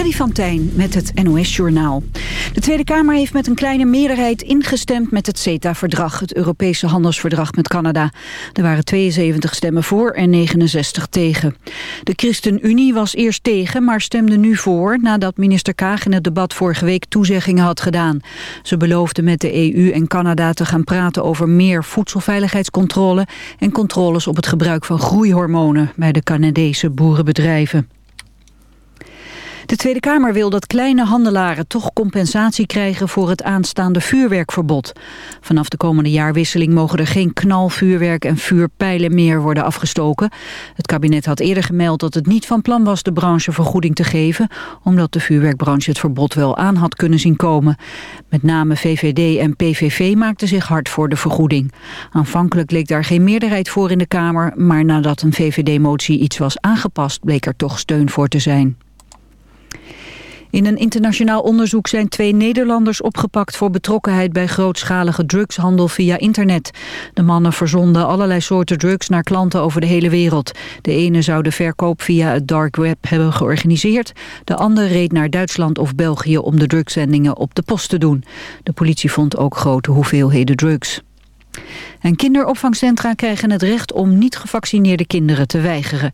Freddy van Tijn met het NOS-journaal. De Tweede Kamer heeft met een kleine meerderheid ingestemd met het CETA-verdrag, het Europese handelsverdrag met Canada. Er waren 72 stemmen voor en 69 tegen. De ChristenUnie was eerst tegen, maar stemde nu voor nadat minister Kaag in het debat vorige week toezeggingen had gedaan. Ze beloofde met de EU en Canada te gaan praten over meer voedselveiligheidscontrole en controles op het gebruik van groeihormonen bij de Canadese boerenbedrijven. De Tweede Kamer wil dat kleine handelaren toch compensatie krijgen voor het aanstaande vuurwerkverbod. Vanaf de komende jaarwisseling mogen er geen knalvuurwerk en vuurpijlen meer worden afgestoken. Het kabinet had eerder gemeld dat het niet van plan was de branche vergoeding te geven, omdat de vuurwerkbranche het verbod wel aan had kunnen zien komen. Met name VVD en PVV maakten zich hard voor de vergoeding. Aanvankelijk leek daar geen meerderheid voor in de Kamer, maar nadat een VVD-motie iets was aangepast bleek er toch steun voor te zijn. In een internationaal onderzoek zijn twee Nederlanders opgepakt voor betrokkenheid bij grootschalige drugshandel via internet. De mannen verzonden allerlei soorten drugs naar klanten over de hele wereld. De ene zou de verkoop via het dark web hebben georganiseerd. De ander reed naar Duitsland of België om de drugszendingen op de post te doen. De politie vond ook grote hoeveelheden drugs. En kinderopvangcentra krijgen het recht om niet gevaccineerde kinderen te weigeren.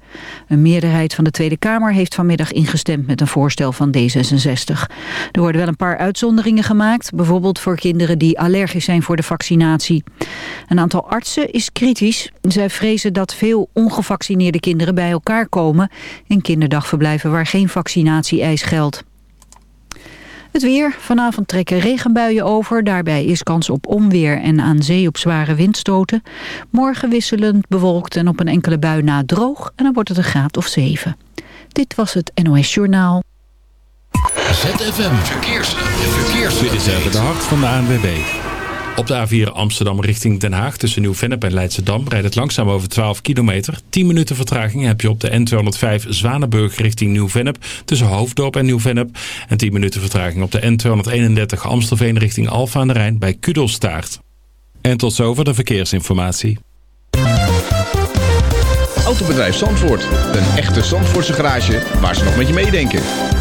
Een meerderheid van de Tweede Kamer heeft vanmiddag ingestemd met een voorstel van D66. Er worden wel een paar uitzonderingen gemaakt, bijvoorbeeld voor kinderen die allergisch zijn voor de vaccinatie. Een aantal artsen is kritisch. Zij vrezen dat veel ongevaccineerde kinderen bij elkaar komen in kinderdagverblijven waar geen vaccinatie-eis geldt. Het weer. Vanavond trekken regenbuien over. Daarbij is kans op onweer en aan zee op zware windstoten. Morgen wisselend bewolkt en op een enkele bui na droog. En dan wordt het een graad of 7. Dit was het NOS Journaal. ZFM Verkeers. Verkeers. Dit de hart van de ANWB. Op de A4 Amsterdam richting Den Haag tussen Nieuw-Vennep en Leidschendam rijdt het langzaam over 12 kilometer. 10 minuten vertraging heb je op de N205 Zwanenburg richting Nieuw-Vennep tussen Hoofddorp en Nieuw-Vennep. En 10 minuten vertraging op de N231 Amstelveen richting Alfa aan de Rijn bij Kudelstaart. En tot zover de verkeersinformatie. Autobedrijf Zandvoort. Een echte Zandvoortse garage waar ze nog met je meedenken.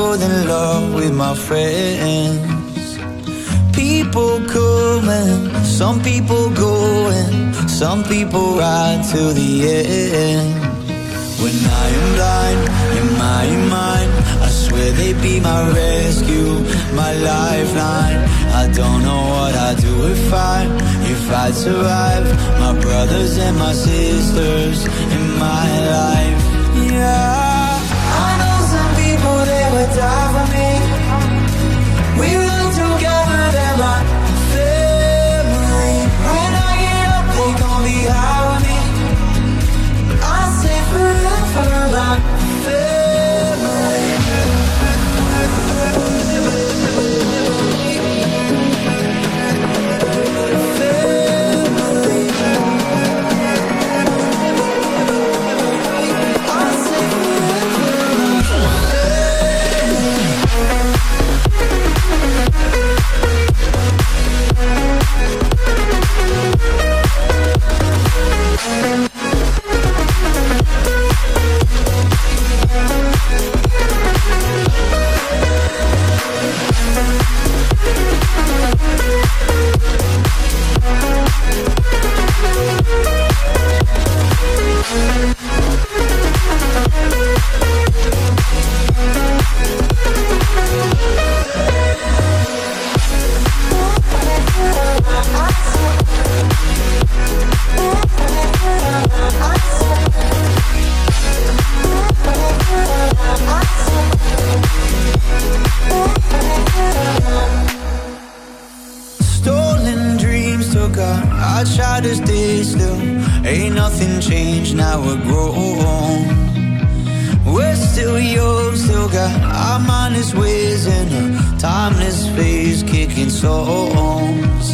in love with my friends. People coming, some people going, some people ride till the end. When I am blind, in my mind, I swear they'd be my rescue, my lifeline. I don't know what I'd do if I, if I'd survive. My brothers and my sisters in my life. We Ain't nothing changed, now we're grown. We're still young, still got our mindless ways in a timeless phase, kicking songs.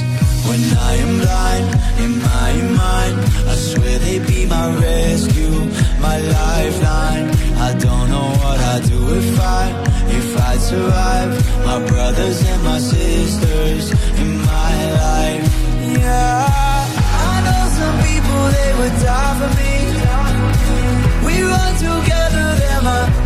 When I am blind in my mind, I swear they be my rescue, my lifeline. I don't know what I'd do if I, if I'd survive. My brothers and my sisters in my life. I know some people they would die for me. We run together, they're my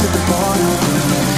To the border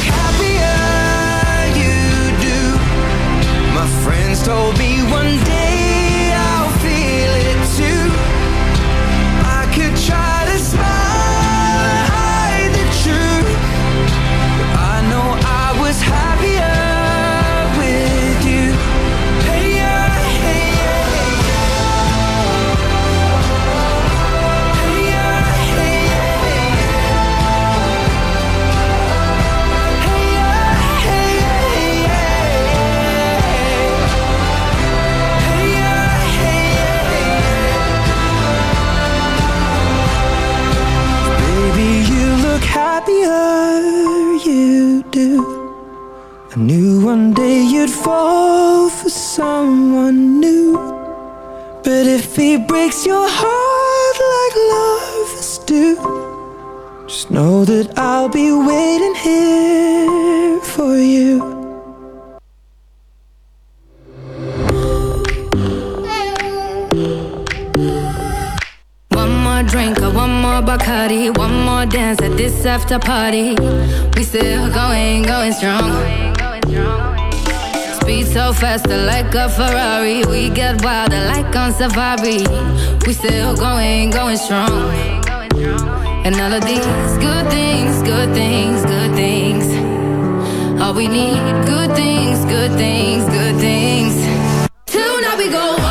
told me you'd fall for someone new. But if he breaks your heart like lovers do, just know that I'll be waiting here for you. One more drink one more Bacardi, one more dance at this after party. We still going, going strong. Speed so faster like a Ferrari. We get wilder like on safari. We still going, going strong. And all of these good things, good things, good things. All we need, good things, good things, good things. Tonight we go